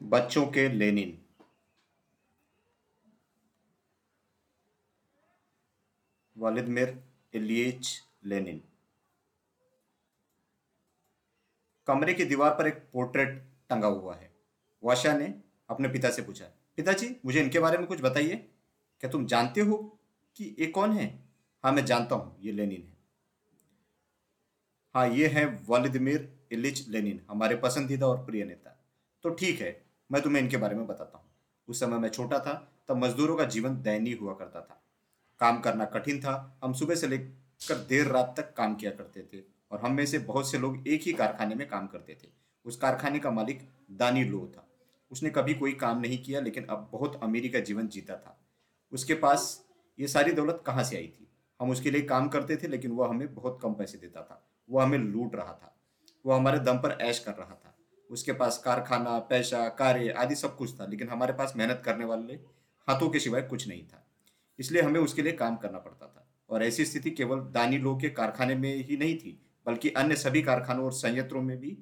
बच्चों के Lenin. Vladimir इलियच Lenin. कमरे की दीवार पर एक पोर्ट्रेट टंगा हुआ है। वाशा ने अपने पिता से पूछा, पिताजी, मुझे इनके बारे में कुछ बताइए। क्या तुम जानते हो कि ये कौन है? हाँ मैं जानता हूँ, ये लेनिन है। हाँ ये है व्लादिमीर इलिच लेनिन, हमारे पसंदीदा और प्रिय नेता। तो ठीक है मैं तुम्हें इनके बारे में बताता हूँ। उस समय मैं छोटा था, तब मजदूरों का जीवन दयनीय हुआ करता था। काम करना कठिन था, हम सुबह से लेकर देर रात तक काम किया करते थे और हम में से बहुत से लोग एक ही कारखाने में काम करते थे। उस कारखाने का मालिक दानी लो था। उसने कभी कोई काम नहीं किया, लेकिन अब बहुत अमीरी का जीवन जीता था। उसके पास ये सारी दौलत कहाँ से आई थी? हम उसके लिए काम करते थे, लेकिन वह हमें बहुत कम पैसे देता था। वह हमें लूट रहा था। वह हमारे दम पर ऐश कर रहा था। उसके पास कारखाना, पैसा, कार्य आदि सब कुछ था, लेकिन हमारे पास मेहनत करने वाले हाथों के सिवाय कुछ नहीं था। इसलिए हमें उसके लिए काम करना पड़ता था। और ऐसी स्थिति केवल दानी लोग के कारखाने में ही नहीं थी, बल्कि अन्य सभी कारखानों और संयंत्रों में भी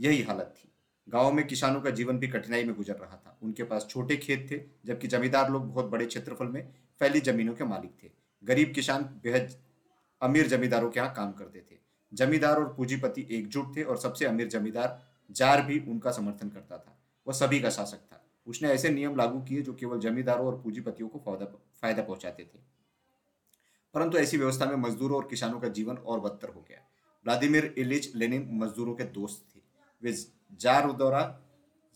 यही हालत थी। गाँव में किसानों का जीवन भी कठिनाई में गुजर रहा था। उनके पास छोटे खेत थे, जबकि जमींदार लोग बहुत बड़े क्षेत्रफल में फैली जमीनों के मालिक थे। गरीब किसान बेहद अमीर जमींदारों के यहाँ काम करते थे। जमींदार और पूंजीपति एकजुट थे और सबसे अमीर जमींदार जार भी उनका समर्थन करता था। वह सभी का शासक था। उसने ऐसे नियम लागू किए जो केवल जमींदारों और पूंजीपतियों को फ़ायदा पहुंचाते थे। परंतु ऐसी व्यवस्था में मजदूरों और किसानों का जीवन और बदतर हो गया। व्लादिमीर इलिच लेनिन मजदूरों के दोस्त थे। वे जार द्वारा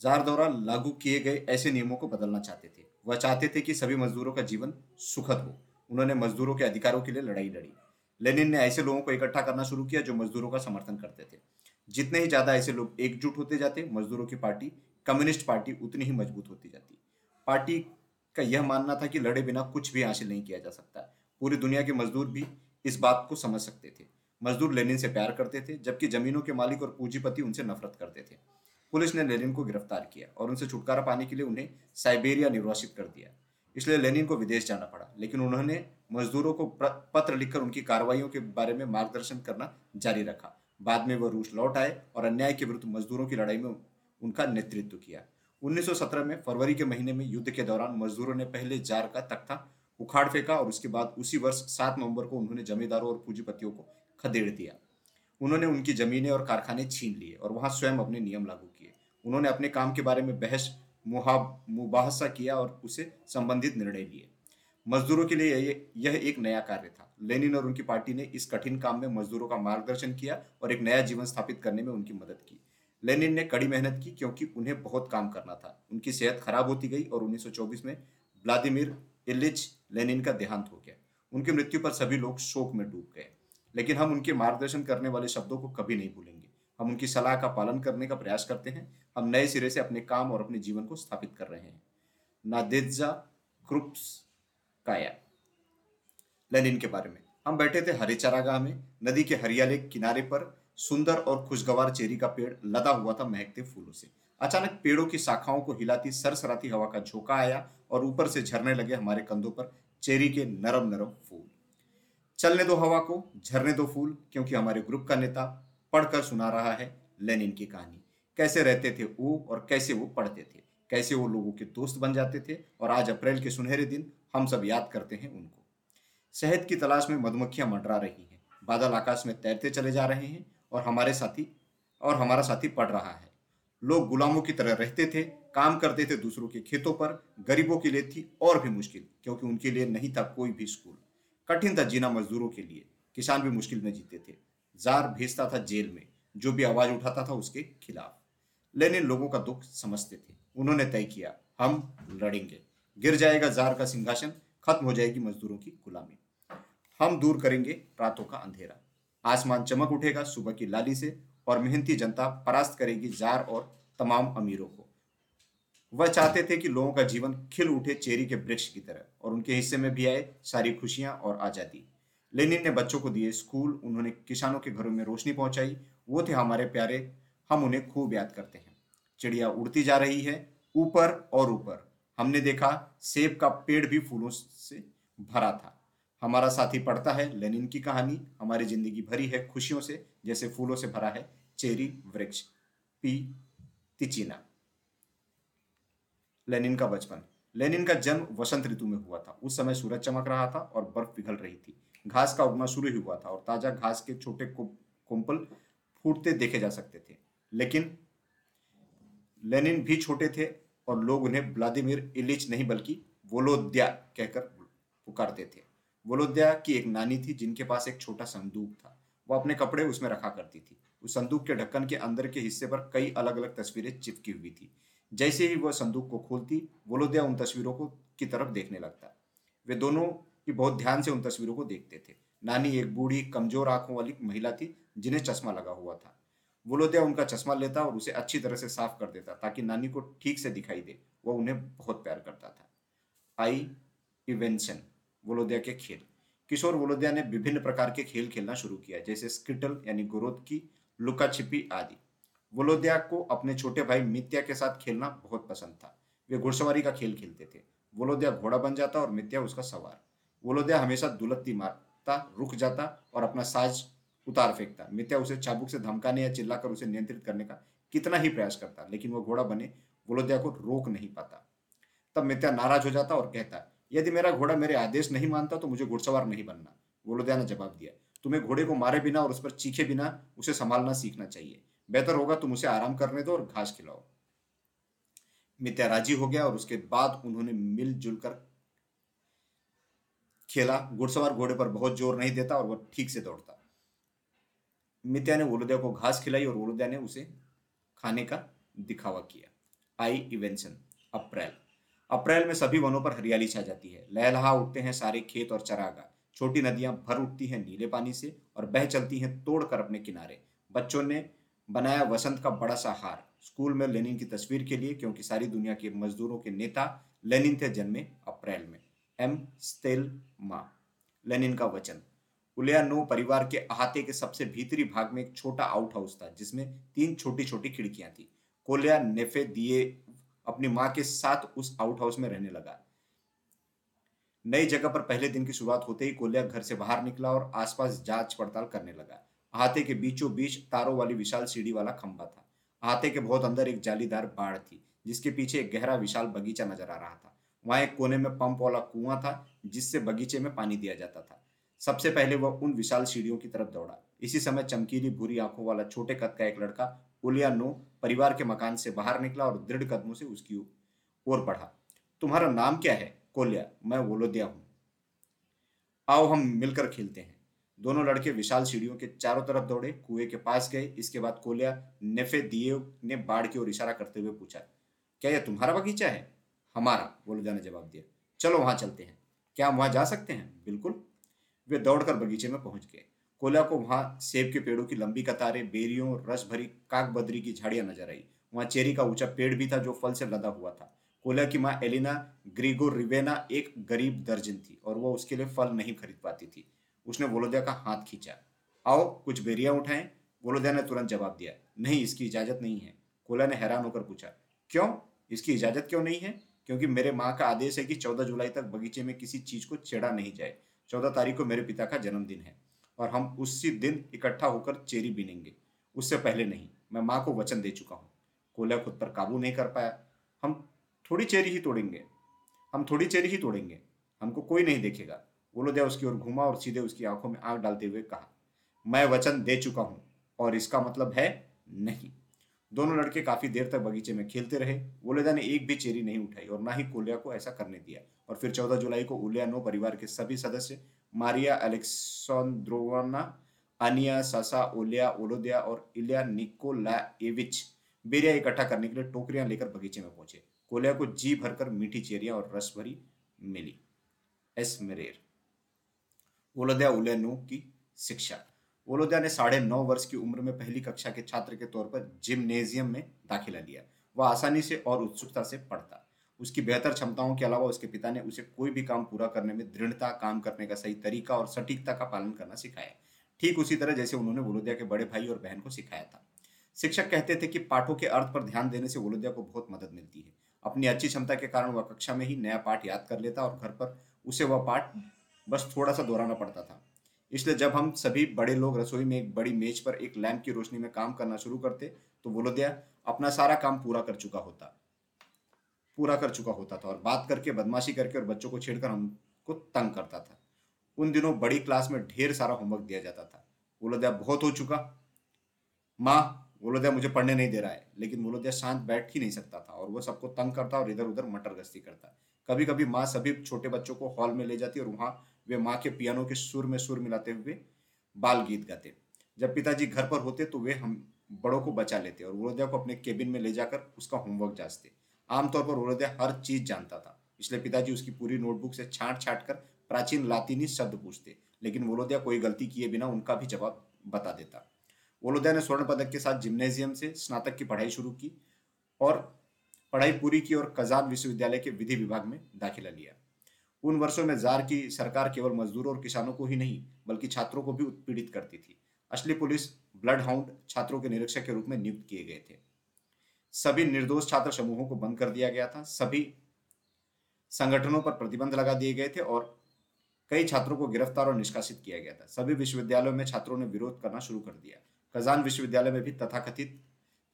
जार द्वारा लागू किए गए ऐसे नियमों को बदलना चाहते थे। वह चाहते थे कि सभी मजदूरों का जीवन सुखद हो। उन्होंने मजदूरों के अधिकारों के लिए लड़ाई लड़ी। लेनिन ने ऐसे लोगों को इकट्ठा करना शुरू किया जो मजदूरों का समर्थन करते थे। जितने ही ज़्यादा ऐसे लोग एकजुट होते जाते, मजदूरों की पार्टी, कम्युनिस्ट पार्टी उतनी ही मज़बूत होती जाती। पार्टी का यह मानना था कि लड़े बिना कुछ भी हासिल नहीं किया जा सकता। पूरी दुनिया के मजदूर भी इस बात को समझ सकते थे। मजदूर लेनिन से प्यार करते थे, जबकि जमीनों के मालिक और पूंजीपति उनसे नफरत करते थे। पुलिस ने लेनिन को गिरफ़्तार किया और उनसे छुटकारा पाने के लिए उन्हें साइबेरिया निर्वासित कर दिया। इसलिए लेनिन को विदेश जाना पड़ा, लेकिन उन्होंने मजदूरों को पत्र लिखकर उनकी कार्रवाइयों के बारे में मार्गदर्शन करना जारी रखा। बाद में वह रूस लौट आए और अन्याय के विरुद्ध मजदूरों की लड़ाई में उनका नेतृत्व किया। 1917 में फरवरी के महीने में युद्ध के दौरान मजदूरों ने पहले जार का तख्ता उखाड़ फेंका और उसके बाद उसी वर्ष सात नवंबर को उन्होंने जमींदारों और पूंजीपतियों को खदेड़ दिया। उन्होंने उनकी जमीनें और कारखाने छीन लिए और वहाँ स्वयं अपने नियम लागू किए। उन्होंने अपने काम के बारे में बहस मुबाहसा किया और उसे संबंधित निर्णय लिए। मजदूरों के लिए यह एक नया कार्य था। लेनिन और उनकी पार्टी ने इस कठिन काम में मजदूरों का मार्गदर्शन किया और एक नया जीवन स्थापित करने में उनकी मदद की। लेनिन ने कड़ी मेहनत की क्योंकि उन्हें बहुत काम करना था। उनकी सेहत खराब होती गई और 1924 में व्लादिमीर इलिच लेनिन का देहांत हो गया। उनकी मृत्यु पर सभी लोग शोक में डूब गए। लेकिन हम उनके मार्गदर्शन करने वाले शब्दों को कभी नहीं भूलेंगे। हम उनकी सलाह का पालन करने का प्रयास करते हैं। हम नए सिरे से अपने काम और अपने जीवन को स्थापित कर रहे हैं। नादेजा क्रुप्स काया। लेनिन के बारे में। हम बैठे थे हरे चारागाह में, नदी के हरियाले किनारे पर, सुंदर और खुशगवार चेरी का पेड़ लदा हुआ था महकते फूलों से। अचानक पेड़ों की शाखाओं को हिलाती सरसराती हवा का झोंका आया और ऊपर से झरने लगे हमारे कंधों पर चेरी के नरम नरम फूल। चलने दो हवा को, झरने दो फूल, क्योंकि हमारे ग्रुप का नेता पढ़कर सुना रहा है लेनिन की कहानी। कैसे रहते थे वो और कैसे वो पढ़ते थे? कैसे वो लोगों के दोस्त बन जाते थे और आज अप्रैल के सुनहरे दिन हम सब याद करते हैं उनको। शहद की तलाश में मधुमक्खियाँ मंडरा रही हैं, बादल आकाश में तैरते चले जा रहे हैं और हमारे साथी, और हमारा साथी पढ़ रहा है। लोग गुलामों की तरह रहते थे, काम करते थे दूसरों के खेतों पर, गरीबों के लिए थी और भी मुश्किल, क्योंकि उनके लिए नहीं था कोई भी स्कूल। कठिन था जीना मजदूरों के लिए, किसान भी मुश्किल में जीते थे। जार भेजता था जेल में, जो भी आवाज़ उठाता था उसके खिलाफ। लेनिन लोगों का दुख समझते थे। उन्होंने तय किया, हम लड़ेंगे। गिर जाएगा जार का सिंहासन, खत्म हो जाएगी मजदूरों की गुलामी। हम दूर करेंगे रातों का अंधेरा। आसमान चमक उठेगा सुबह की लाली से और मेहनती जनता परास्त करेगी जार और तमाम अमीरों को। वह चाहते थे कि लोगों का जीवन खिल उठे चेरी के वृक्ष की तरह और उनके हिस्से में भी आए सारी खुशियाँ और आज़ादी। लेनिन ने बच्चों को दिए स्कूल, उन्होंने किसानों के घरों में रोशनी पहुंचाई। वो थे हमारे प्यारे, हम उन्हें खूब याद करते हैं। चिड़िया उड़ती जा रही है, ऊपर और ऊपर। हमने देखा सेब का पेड़ भी फूलों से भरा था। हमारा साथी पढ़ता है लेनिन की कहानी। हमारी ज़िंदगी भरी है खुशियों से, जैसे फूलों से भरा है चेरी वृक्ष। पी. तिचिना। लेनिन का बचपन। लेनिन का जन्म वसंत ऋतु में हुआ था। उस समय सूरज चमक रहा था और बर्फ़ पिघल रही थी। घास का उगना शुरू ही हुआ था और ताज़ा घास के छोटे कोम्पल फूटते देखे जा सकते थे। लेकिन लेनिन भी छोटे थे और लोग उन्हें व्लादिमीर इलिच नहीं बल्कि वोलोद्या कहकर पुकारते थे। वोलोद्या की एक नानी थी जिनके पास एक छोटा संदूक था। वो अपने कपड़े उसमें रखा करती थी। उस संदूक के ढक्कन के अंदर के हिस्से पर कई अलग अलग तस्वीरें चिपकी हुई थी। जैसे ही वह संदूक को खोलती, वोलोद्या उन तस्वीरों को की तरफ़ देखने लगता। वे दोनों भी बहुत ध्यान से उन तस्वीरों को देखते थे। नानी एक बूढ़ी, कमज़ोर आँखों वाली महिला थी जिन्हें चश्मा लगा हुआ था। वोलोद्या उनका चश्मा लेता और उसे अच्छी तरह से साफ़ कर देता, ताकि नानी को ठीक से दिखाई दे वह उन्हें बहुत प्यार करता था। आई, इवेंशन, वोलोद्या के खेल। किशोर वोलोद्या ने विभिन्न प्रकार के खेल खेलना शुरू किया, जैसे स्किटल यानी गुरोद की, लुका छिपी आदि। वोलोद्या को अपने छोटे भाई मित्या के साथ खेलना बहुत पसंद था। वे घुड़सवारी का खेल खेलते थे। वोलोद्या घोड़ा बन जाता और मित्या उसका सवार। वोलोद्या हमेशा दुलत्ती मारता, रुक जाता और अपना साज उतार फेंकता। मित्या उसे चाबुक से धमकाने या चिल्लाकर उसे नियंत्रित करने का कितना ही प्रयास करता, लेकिन वह घोड़ा बने वोलोद्या को रोक नहीं पाता। तब मित्या नाराज़ हो जाता और कहता, यदि मेरा घोड़ा मेरे आदेश नहीं मानता तो मुझे घुड़सवार नहीं बनना। वोलोद्या ने जवाब दिया, तुम्हें घोड़े को मारे बिना और उस पर चीखे बिना उसे संभालना सीखना चाहिए। बेहतर होगा तुम उसे आराम करने दो और घास खिलाओ। मित्या राज़ी हो गया और उसके बाद उन्होंने मिलजुल कर खेला। घुड़सवार घोड़े पर बहुत ज़ोर नहीं देता और वह ठीक से दौड़ता। मित्या ने वोलोद्या को घास खिलाई और वोलोद्या ने उसे खाने का दिखावा किया। आई इवेंशन, अप्रैल। अप्रैल में सभी वनों पर हरियाली छा जाती है। लहलहा उठते हैं सारे खेत और चरागा। छोटी नदियाँ भर उठती हैं नीले पानी से और बह चलती हैं तोड़कर अपने किनारे। बच्चों ने बनाया वसंत का बड़ा सा हार। स्कूल में लेनिन की तस्वीर के लिए, क्योंकि सारी दुनिया के मजदूरों के नेता लेनिन थे जन्मे अप्रैल में। एम स्टेल मा, लेनिन का वचन। उलियानो परिवार के अहाते के सबसे भीतरी भाग में एक छोटा आउट हाउस था, जिसमें तीन छोटी छोटी खिड़कियाँ थी। कोलिया नेफे दिए अपनी माँ के साथ उस आउट हाउस में रहने लगा। नई जगह पर पहले दिन की शुरुआत होते ही कोलिया घर से बाहर निकला और आसपास जाँच पड़ताल करने लगा। अहाते के बीचों बीच तारों वाली विशाल सीढ़ी वाला खंबा था। अहाते के बहुत अंदर एक जालीदार बाढ़ थी, जिसके पीछे एक गहरा विशाल बगीचा नज़र आ रहा था। वहाँ एक कोने में पंप वाला कुआँ था, जिससे बगीचे में पानी दिया जाता था। सबसे पहले वह उन विशाल सीढ़ियों की तरफ़ दौड़ा। इसी समय चमकीली भूरी आँखों वाला छोटे कद का एक लड़का, उलिया नो, परिवार के मकान से बाहर निकला और दृढ़ कदमों से उसकी ओर बढ़ा। तुम्हारा नाम क्या है? कोलिया, मैं वोलोदिया हूँ। आओ, हम मिलकर खेलते हैं। दोनों लड़के विशाल सीढ़ियों के चारों तरफ़ दौड़े, कुएँ के पास गए। इसके बाद कोलिया नेफे दिए ने बाढ़ की ओर इशारा करते हुए पूछा, क्या यह तुम्हारा बगीचा है? हमारा, वोलोदिया ने जवाब दिया। चलो, वहाँ चलते हैं। क्या हम वहाँ जा सकते हैं? बिल्कुल। वे दौड़कर बगीचे में पहुँच गए। कोला को वहाँ सेब के पेड़ों की लंबी कतारें, बेरियों रस भरी काक बदरी की झाड़ियाँ नज़र आई। वहाँ चेरी का ऊँचा पेड़ भी था जो फल से लदा हुआ था। कोला की माँ एलिना ग्रीगो रिवेना एक गरीब दर्जन थी और वह उसके लिए फल नहीं खरीद पाती थी। उसने वोलोदिया का हाथ खींचा। आओ, कुछ बेरिया उठाएँ, वोलोदिया ने तुरंत जवाब दिया। नहीं, इसकी इजाज़त नहीं है। कोला ने हैरान होकर पूछा। क्यों? इसकी इजाज़त क्यों नहीं है? क्योंकि मेरे माँ का आदेश है कि चौदह जुलाई तक बगीचे में किसी चीज़ को छेड़ा नहीं जाए। चौदह तारीख को मेरे पिता का जन्मदिन है और हम उसी दिन इकट्ठा होकर चेरी बीनेंगे। उससे पहले नहीं, मैं माँ को वचन दे चुका हूँ। कोला खुद पर काबू नहीं कर पाया। हम थोड़ी चेरी ही तोड़ेंगे। हम थोड़ी चेरी ही तोड़ेंगे। हमको कोई नहीं देखेगा। दे उसकी ओर घुमा और सीधे उसकी आँखों में आँख डालते हुए कहा, मैं वचन दे चुका हूँ और इसका मतलब है नहीं दोनों लड़के काफ़ी देर तक बगीचे में खेलते रहे। वोलेदा ने एक भी चेरी नहीं उठाई और ना ही कोलिया को ऐसा करने दिया। और फिर 14 जुलाई को उलियानो परिवार के सभी सदस्य, मारिया अलेक्सांद्रोवाना अनिया ससा, ओलिया ओलोदिया और इलिया निकोलाएविच बेरिया इकट्ठा करने के लिए टोकरियाँ लेकर बगीचे में पहुँचे। कोलिया को जी भरकर मीठी चेरियाँ और रस भरी मिली एसमेरेर ओलोदिया उलेनो की शिक्षा। वोलोदिया ने साढ़े नौ वर्ष की उम्र में पहली कक्षा के छात्र के तौर पर जिम्नेजियम में दाखिला लिया। वह आसानी से और उत्सुकता से पढ़ता। उसकी बेहतर क्षमताओं के अलावा उसके पिता ने उसे कोई भी काम पूरा करने में दृढ़ता, काम करने का सही तरीका और सटीकता का पालन करना सिखाया। ठीक उसी तरह जैसे उन्होंने वोलोदिया के बड़े भाई और बहन को सिखाया था। शिक्षक कहते थे कि पाठों के अर्थ पर ध्यान देने से वोलोदिया को बहुत मदद मिलती है। अपनी अच्छी क्षमता के कारण वह कक्षा में ही नया पाठ याद कर लेता और घर पर उसे वह पाठ बस थोड़ा सा दोहराना पड़ता था। इसलिए जब हम सभी बड़े लोग रसोई में एक बड़ी मेज पर एक लैंप की रोशनी में काम करना शुरू करते तो वोलोदिया अपना सारा काम पूरा कर चुका होता। पूरा कर चुका होता था और बात करके, बदमाशी करके और बच्चों को छेड़कर हमको तंग करता था। उन दिनों बड़ी क्लास में ढेर सारा होमवर्क दिया जाता था। बोलोदया बहुत हो चुका। माँ बोलोदया मुझे पढ़ने नहीं दे रहा है, लेकिन बोलोदया शांत बैठ ही नहीं सकता था और वो सबको तंग करता और इधर उधर मटर गश्ती करता। कभी कभी माँ सभी छोटे बच्चों को हॉल में ले जाती और वहाँ वे माँ के पियानो के सुर में सुर मिलाते हुए बाल गीत गाते। जब पिताजी घर पर होते तो वे हम बड़ों को बचा लेते और वोलोदया को अपने केबिन में ले जाकर उसका होमवर्क जांचते। आमतौर पर वोलोदया हर चीज़ जानता था, इसलिए पिताजी उसकी पूरी नोटबुक से छांट छाट कर प्राचीन लातीनी शब्द पूछते, लेकिन वोलोदया कोई गलती किए बिना उनका भी जवाब बता देता। वोलोदया ने स्वर्ण पदक के साथ जिम्नेजियम से स्नातक की पढ़ाई शुरू की और पढ़ाई पूरी की और कजान विश्वविद्यालय के विधि विभाग में दाखिला लिया। उन वर्षों में जार की सरकार केवल मजदूरों और किसानों को ही नहीं, बल्कि छात्रों को भी उत्पीड़ित करती थी। असली पुलिस ब्लड हाउंड छात्रों के निरीक्षक के रूप में नियुक्त किए गए थे। सभी निर्दोष छात्र समूहों को बंद कर दिया गया था। सभी संगठनों पर प्रतिबंध लगा दिए गए थे और कई छात्रों को गिरफ़्तार और निष्कासित किया गया था। सभी विश्वविद्यालयों में छात्रों ने विरोध करना शुरू कर दिया। कजान विश्वविद्यालय में भी तथाकथित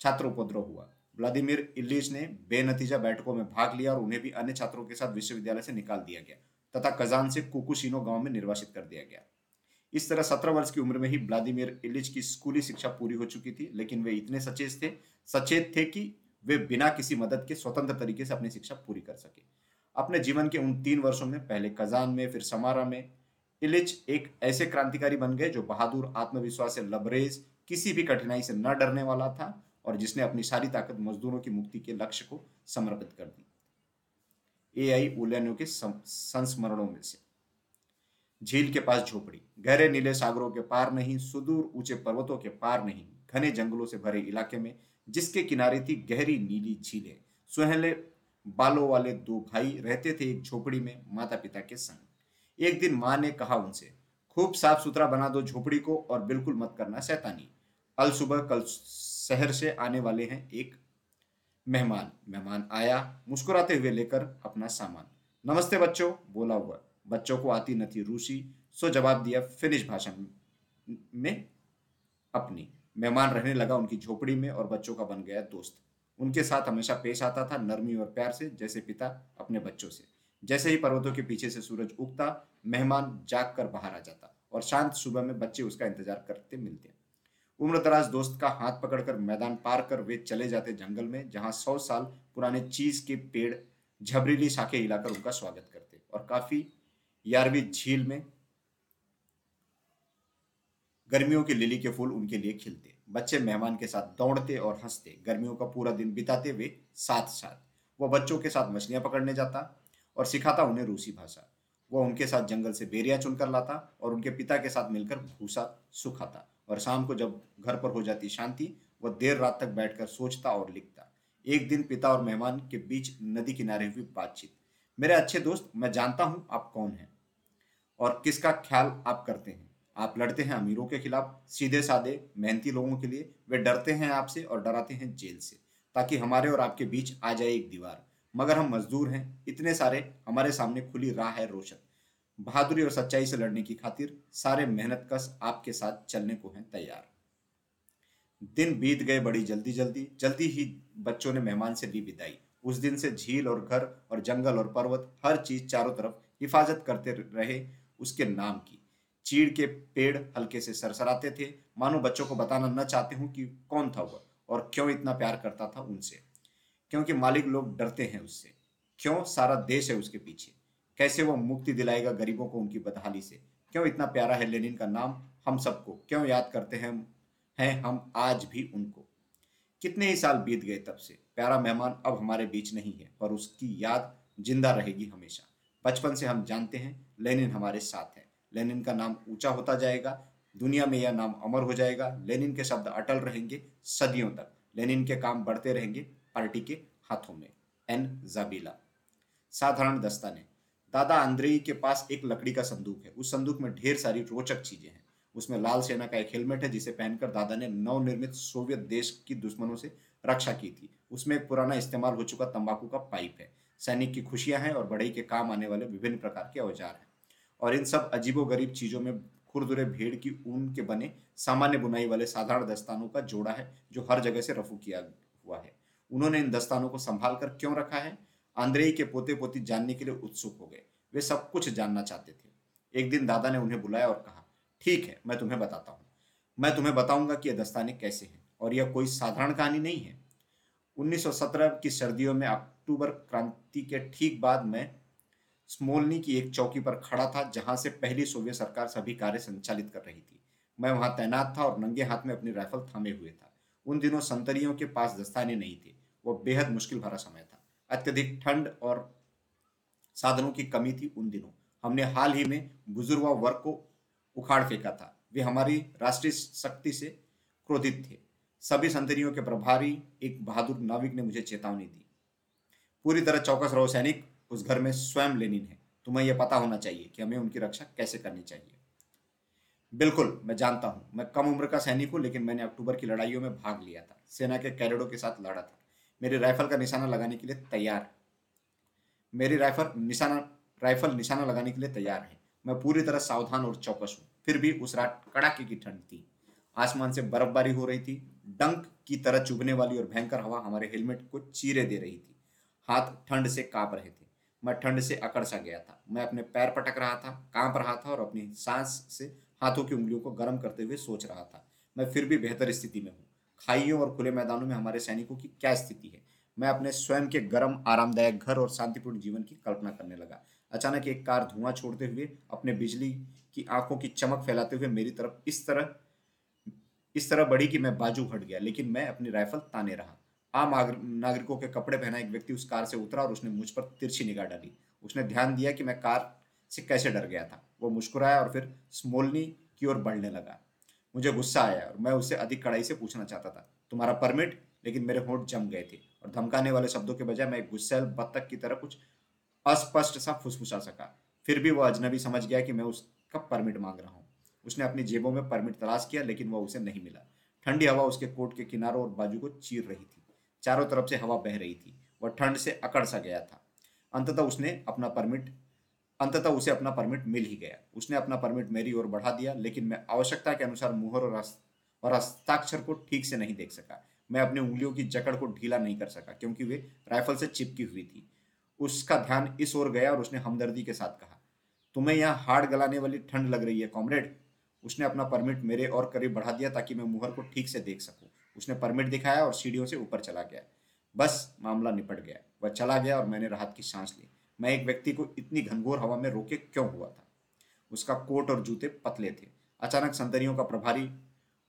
छात्र उपद्रव हुआ। व्लादिमीर इलिच ने बेनतीजा बैठकों में भाग लिया और उन्हें भी अन्य छात्रों के साथ विश्वविद्यालय से निकाल दिया गया, तथा कजान से कुकुशिनो गाँव में निर्वासित कर दिया गया। इस तरह सत्रह वर्ष की उम्र में ही व्लादिमीर इलिच की स्कूली शिक्षा पूरी हो चुकी थी, लेकिन वे इतने सचेत थे सचेत थे कि वे बिना किसी मदद के स्वतंत्र तरीके से अपनी शिक्षा पूरी कर सके। अपने जीवन के उन तीन वर्षों में पहले कजान में, फिर समारा में इलिच एक ऐसे क्रांतिकारी बन गए जो बहादुर आत्मविश्वास से लबरेज, किसी भी कठिनाई से न डरने वाला था और जिसने अपनी सारी ताकत मजदूरों की मुक्ति के लक्ष्य को समर्पित कर दी। ए आई उल्यानों के संस्मरणों में से। झील के पास झोपड़ी, गहरे नीले सागरों के पार नहीं, सुदूर ऊँचे पर्वतों के पार नहीं, घने जंगलों से भरे इलाके में, जिसके किनारे थी गहरी नीली झीलें। सुहेले बालों वाले दो भाई रहते थे एक झोपड़ी में माता पिता के संग। एक दिन माँ ने कहा उनसे, खूब साफ़ सुथरा बना दो झोपड़ी को और बिल्कुल मत करना सैतानी अल सुबह, कल शहर से आने वाले हैं एक मेहमान। मेहमान आया, मुस्कुराते हुए लेकर अपना सामान। नमस्ते बच्चों, बोला हुआ। बच्चों को आती न थी रूसी, सो जवाब दिया फिनिश भाषा में अपनी। मेहमान रहने लगा उनकी झोपड़ी में और बच्चों का बन गया दोस्त। उनके साथ हमेशा पेश आता था नरमी और प्यार से, जैसे पिता अपने बच्चों से। जैसे ही पर्वतों के पीछे से सूरज उगता, मेहमान जाग कर बाहर आ जाता और शांत सुबह में बच्चे उसका इंतज़ार करते मिलते। उम्र दराज दोस्त का हाथ पकड़कर मैदान पार कर वे चले जाते जंगल में, जहाँ सौ साल पुराने चीज़ के पेड़ झबरीली शाखे हिलाकर उनका स्वागत करते और काफ़ी यारवी झील में गर्मियों की लिली के फूल उनके लिए खिलते। बच्चे मेहमान के साथ दौड़ते और हँसते। गर्मियों का पूरा दिन बिताते हुए साथ साथ। वह बच्चों के साथ मछलियाँ पकड़ने जाता और सिखाता उन्हें रूसी भाषा। वह उनके साथ जंगल से बेरिया चुनकर लाता और उनके पिता के साथ मिलकर भूसा सुखाता। और शाम को जब घर पर हो जाती शांति, वह देर रात तक बैठकर सोचता और लिखता। एक दिन पिता और मेहमान के बीच नदी किनारे हुई बातचीत। मेरे अच्छे दोस्त, मैं जानता हूँ आप कौन हैं और किसका ख्याल आप करते हैं। आप लड़ते हैं अमीरों के खिलाफ सीधे साधे मेहनती लोगों के लिए। वे डरते हैं आपसे और डराते हैं जेल से, ताकि हमारे और आपके बीच आ जाए एक दीवार। मगर हम मजदूर हैं। इतने सारे हमारे सामने खुली राह है रोशन। बहादुरी और सच्चाई से लड़ने की खातिर सारे मेहनत कस आपके साथ चलने को हैं तैयार। दिन बीत गए बड़ी जल्दी जल्दी जल्दी ही बच्चों ने मेहमान से ली विदाई। उस दिन से झील और घर और जंगल और पर्वत, हर चीज़ चारों तरफ़ हिफाजत करते रहे उसके नाम की। चीड़ के पेड़ हल्के से सरसराते थे। मानो बच्चों को बताना न चाहते हूँ कि कौन था वह और क्यों इतना प्यार करता था उनसे। क्योंकि मालिक लोग डरते हैं उससे। क्यों? सारा देश है उसके पीछे। कैसे वो मुक्ति दिलाएगा गरीबों को उनकी बदहाली से? क्यों इतना प्यारा है लेनिन का नाम हम सबको? क्यों याद करते हैं हैं हम आज भी उनको? कितने ही साल बीत गए तब से। प्यारा मेहमान अब हमारे बीच नहीं है, पर उसकी याद ज़िंदा रहेगी हमेशा। बचपन से हम जानते हैं, लेनिन हमारे साथ है। लेनिन का नाम ऊँचा होता जाएगा, दुनिया में यह नाम अमर हो जाएगा। लेनिन के शब्द अटल रहेंगे सदियों तक। लेनिन के काम बढ़ते रहेंगे पार्टी के हाथों में। N Zabila. साधारण दस्ताने। दादा अंद्रेई के पास एक लकड़ी का संदूक है। उस संदूक में ढेर सारी रोचक चीज़ें हैं। उसमें लाल सेना का एक हेलमेट है, जिसे पहनकर दादा ने नवनिर्मित सोवियत देश की दुश्मनों से रक्षा की थी। उसमें एक पुराना इस्तेमाल हो चुका तंबाकू का पाइप है। सैनिक की खुशियाँ हैं और बढ़ई के काम आने वाले विभिन्न प्रकार के औज़ार हैं। और इन सब अजीबो गरीब चीज़ों में खुरदुरे भेड़ की ऊन के बने सामान्य बुनाई वाले साधारण दस्तानों का जोड़ा है, जो हर जगह से रफू किया हुआ है। उन्होंने इन दस्तानों को संभाल कर क्यों रखा है? आंद्रेई के पोते पोती जानने के लिए उत्सुक हो गए। वे सब कुछ जानना चाहते थे। एक दिन दादा ने उन्हें बुलाया और कहा, ठीक है, मैं तुम्हें बताता हूँ। मैं तुम्हें बताऊँगा कि यह दस्ताने कैसे हैं और यह कोई साधारण कहानी नहीं है। 1917 की सर्दियों में अक्टूबर क्रांति के ठीक बाद मैं स्मोलनी की एक चौकी पर खड़ा था, जहाँ से पहली सोवियत सरकार सभी कार्य संचालित कर रही थी। मैं वहाँ तैनात था और नंगे हाथ में अपनी राइफल थामे हुए था। उन दिनों संतरियों के पास दस्ताने नहीं थे। वो बेहद मुश्किल भरा समय था। अत्यधिक ठंड और साधनों की कमी थी उन दिनों। हमने हाल ही में बुज़ुर्ग वर्ग को उखाड़ फेंका था। वे हमारी राष्ट्रीय शक्ति से क्रोधित थे। सभी संतरियों के प्रभारी, एक बहादुर नाविक ने मुझे चेतावनी दी। पूरी तरह चौकस रहो सैनिक, उस घर में स्वयं लेनिन है। तुम्हें यह पता होना चाहिए कि हमें उनकी रक्षा कैसे करनी चाहिए। बिल्कुल, मैं जानता हूँ। मैं कम उम्र का सैनिक हूँ, लेकिन मैंने अक्टूबर की लड़ाइयों में भाग लिया था। सेना के कैडेटों के साथ लड़ा था। मेरी राइफल का निशाना लगाने के लिए तैयार मेरी राइफल, निशाना राइफल निशाना लगाने के लिए तैयार है। मैं पूरी तरह सावधान और चौकस हूँ। फिर भी उस रात कड़ाके की ठंड थी। आसमान से बर्फबारी हो रही थी। डंक की तरह चुभने वाली और भयंकर हवा हमारे हेलमेट को चीरे दे रही थी। हाथ ठंड से काँप रहे थे। मैं ठंड से अकड़ सा गया था। मैं अपने पैर पटक रहा था, काँप रहा था और अपनी सांस से हाथों की उंगलियों को गर्म करते हुए सोच रहा था। मैं फिर भी बेहतर स्थिति में हूँ। खाइयों और खुले मैदानों में हमारे सैनिकों की क्या स्थिति है? मैं अपने स्वयं के गर्म, आरामदायक घर और शांतिपूर्ण जीवन की कल्पना करने लगा। अचानक एक कार धुआँ छोड़ते हुए अपने बिजली की आँखों की चमक फैलाते हुए मेरी तरफ़ इस तरह इस तरह बढ़ी कि मैं बाजू हट गया, लेकिन मैं अपनी राइफल ताने रहा। आम नागरिकों के कपड़े पहना एक व्यक्ति उस कार से उतरा और उसने मुझ पर तिरछी निगाह डाली। उसने ध्यान दिया कि मैं कार से कैसे डर गया था। वो मुस्कुराया और फिर स्मोलनी की ओर बढ़ने लगा। मुझे गुस्सा आया और मैं उससे अधिक कड़ाई से पूछना चाहता था। तुम्हारा परमिट लेकिन मेरे होठ जम गए थे और धमकाने वाले शब्दों के बजाय मैं एक गुस्सेल बत्तख की तरह कुछ अस्पष्ट सा फुसफुसा सका। फिर भी वह अजनबी समझ गया कि मैं उसका परमिट मांग रहा हूँ। उसने अपनी जेबों में परमिट तलाश किया, लेकिन वह उसे नहीं मिला। ठंडी हवा उसके कोट के किनारों और बाजू को चीर रही थी। चारों तरफ़ से हवा बह रही थी। वह ठंड से अकड़ सा गया था। अंततः उसने अपना परमिट अंततः उसे अपना परमिट मिल ही गया। उसने अपना परमिट मेरी ओर बढ़ा दिया, लेकिन मैं आवश्यकता के अनुसार मुहर और हस्ताक्षर को ठीक से नहीं देख सका। मैं अपनी उंगलियों की जकड़ को ढीला नहीं कर सका, क्योंकि वे राइफल से चिपकी हुई थी। उसका ध्यान इस ओर गया और उसने हमदर्दी के साथ कहा, तुम्हें यहाँ हाड़ गलाने वाली ठंड लग रही है, कॉमरेड। उसने अपना परमिट मेरे और करीब बढ़ा दिया ताकि मैं मुहर को ठीक से देख सकूँ। उसने परमिट दिखाया और सीढ़ियों से ऊपर चला गया। बस मामला निपट गया। वह चला गया और मैंने राहत की सांस ली। मैं एक व्यक्ति को इतनी घनघोर हवा में रोके क्यों हुआ था? उसका कोट और जूते पतले थे। अचानक संतरियों का प्रभारी,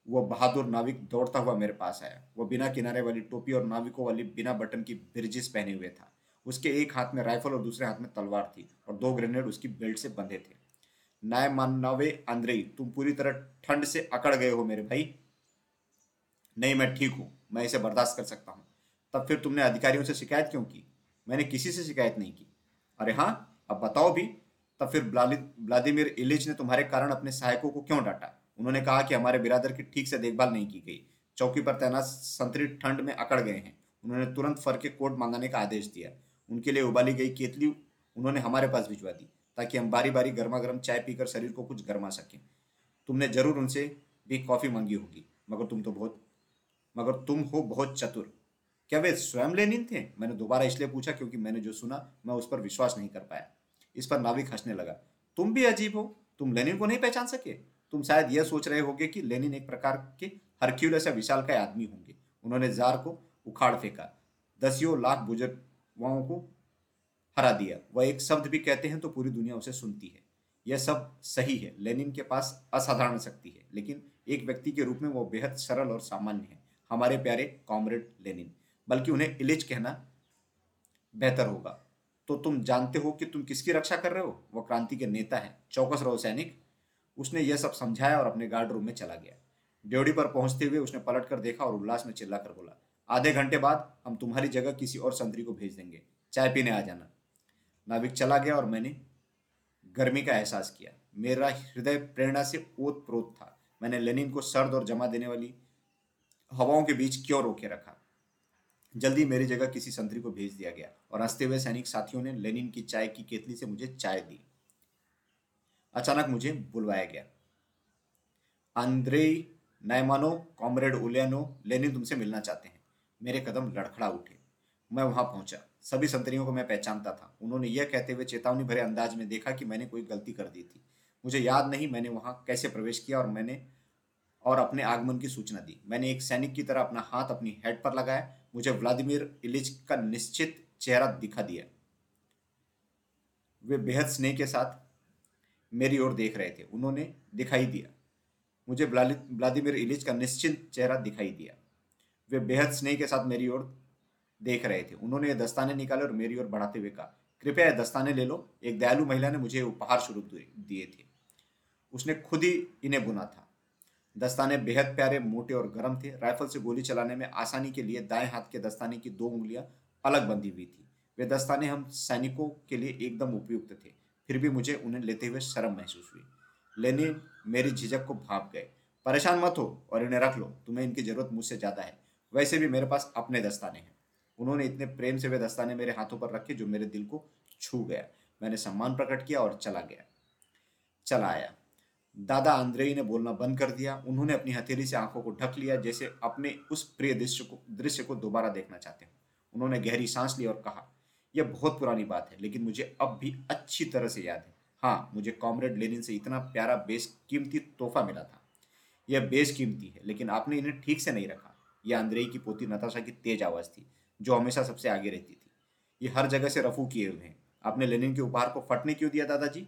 वो बहादुर नाविक दौड़ता हुआ मेरे पास आया। वो बिना किनारे वाली टोपी और नाविकों वाली बिना बटन की ब्रिजिस पहने हुए था। उसके एक हाथ में राइफल और दूसरे हाथ में तलवार थी और दो ग्रेनेड उसकी बेल्ट से बंधे थे। नाय मानवे आंद्रेई, तुम पूरी तरह ठंड से अकड़ गए हो मेरे भाई। नहीं, मैं ठीक हूँ। मैं इसे बर्दाश्त कर सकता हूँ। तब फिर तुमने अधिकारियों से शिकायत क्यों की? मैंने किसी से शिकायत नहीं की। अरे हाँ अब बताओ भी। तब फिर व्लादिमिर इलिच ने तुम्हारे कारण अपने सहायकों को क्यों डांटा? उन्होंने कहा कि हमारे बिरादर की ठीक से देखभाल नहीं की गई। चौकी पर तैनात संतरी ठंड में अकड़ गए हैं। उन्होंने तुरंत फर के कोट मंगाने का आदेश दिया। उनके लिए उबाली गई केतली उन्होंने हमारे पास भिजवा दी, ताकि हम बारी बारी गर्मा गर्म चाय पीकर शरीर को कुछ गर्मा सकें। तुमने ज़रूर उनसे भी कॉफ़ी मांगी होगी, मगर तुम तो बहुत, मगर तुम हो बहुत चतुर। क्या वे स्वयं लेनिन थे? मैंने दोबारा इसलिए पूछा क्योंकि मैंने जो सुना, मैं उस पर विश्वास नहीं कर पाया। इस पर नाविक हंसने लगा। तुम भी अजीब हो। तुम लेनिन को नहीं पहचान सके? तुम शायद यह सोच रहे होगे कि लेनिन एक प्रकार के हरक्यूलस या विशाल का आदमी होंगे। उन्होंने जार को उखाड़ फेंका। दसियों लाख बुज़ुर्गों को हरा दिया। वह एक शब्द भी कहते हैं तो पूरी दुनिया उसे सुनती है। यह सब सही है। लेनिन के पास असाधारण शक्ति है। लेकिन एक व्यक्ति के रूप में वो बेहद सरल और सामान्य है। हमारे प्यारे कॉमरेड लेनिन बल्कि उन्हें इलिज कहना बेहतर होगा। तो तुम जानते हो कि तुम किसकी रक्षा कर रहे हो? वह क्रांति के नेता है। चौकस रहो सैनिक। उसने यह सब समझाया और अपने गार्ड रूम में चला गया। ड्योड़ी पर पहुँचते हुए उसने पलट कर देखा और उल्लास में चिल्लाकर बोला, आधे घंटे बाद हम तुम्हारी जगह किसी और संतरी को भेज देंगे। चाय पीने आ जाना। नाविक चला गया और मैंने गर्मी का एहसास किया। मेरा हृदय प्रेरणा से ओत प्रोत था। मैंने लेनिन को सर्द और जमा देने वाली हवाओं के बीच क्यों रोके रखा? जल्दी मेरी जगह किसी संतरी को भेज दिया गया और हँसते हुए सैनिक साथियों ने लेनिन की चाय की केतली से मुझे चाय दी। अचानक मुझे बुलवाया गया। आंद्रे नैमानो कॉमरेड उलियानो, लेनिन तुमसे मिलना चाहते हैं। मेरे कदम लड़खड़ा उठे। मैं वहाँ पहुँचा। सभी संतरियों को मैं पहचानता था। उन्होंने यह कहते हुए चेतावनी भरे अंदाज में देखा कि मैंने कोई गलती कर दी थी। मुझे याद नहीं मैंने वहाँ कैसे प्रवेश किया और मैंने और अपने आगमन की सूचना दी। मैंने एक सैनिक की तरह अपना हाथ अपनी हेड पर लगाया मुझे व्लादिमीर इलिच का निश्चित चेहरा दिखा दिया। वे बेहद स्नेह के साथ मेरी ओर देख रहे थे। उन्होंने दिखाई दिया। मुझे व्लादिमीर इलिच का निश्चित चेहरा दिखाई दिया। वे बेहद स्नेह के साथ मेरी ओर देख रहे थे। उन्होंने ये दस्ताने निकाले और मेरी ओर बढ़ाते हुए कहा, कृपया ये दस्ताने ले लो। एक दयालु महिला ने मुझे उपहार शुरू दिए थे। उसने खुद ही इन्हें बुना था। दस्ताने बेहद प्यारे, मोटे और गर्म थे। राइफल से गोली चलाने में आसानी के लिए दाएँ हाथ के दस्ताने की दो उंगलियाँ अलग बंधी हुई थी। वे दस्ताने हम सैनिकों के लिए एकदम उपयुक्त थे। फिर भी मुझे उन्हें लेते हुए शर्म महसूस हुई। लेनिन मेरी झिझक को भाप गए। परेशान मत हो और इन्हें रख लो। तुम्हें इनकी ज़रूरत मुझसे ज़्यादा है। वैसे भी मेरे पास अपने दस्ताने हैं। उन्होंने इतने प्रेम से वे दस्ताने मेरे हाथों पर रखे जो मेरे दिल को छू गया। मैंने सम्मान प्रकट किया और चला गया। चला आया दादा आंद्रेई ने बोलना बंद कर दिया। उन्होंने अपनी हथेली से आँखों को ढक लिया, जैसे अपने उस प्रिय दृश्य को दृश्य को दोबारा देखना चाहते हो। उन्होंने गहरी सांस ली और कहा, यह बहुत पुरानी बात है, लेकिन मुझे अब भी अच्छी तरह से याद है। हाँ मुझे कॉमरेड लेनिन से इतना प्यारा बेस कीमती तोहफा मिला था। यह बेस कीमती है, लेकिन आपने इन्हें ठीक से नहीं रखा। यह आंद्रेई की पोती नताशा की तेज आवाज़ थी, जो हमेशा सबसे आगे रहती थी। ये हर जगह से रफू किए हुए हैं। आपने लेनिन के उपहार को फटने क्यों दिया, दादाजी?